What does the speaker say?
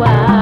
while.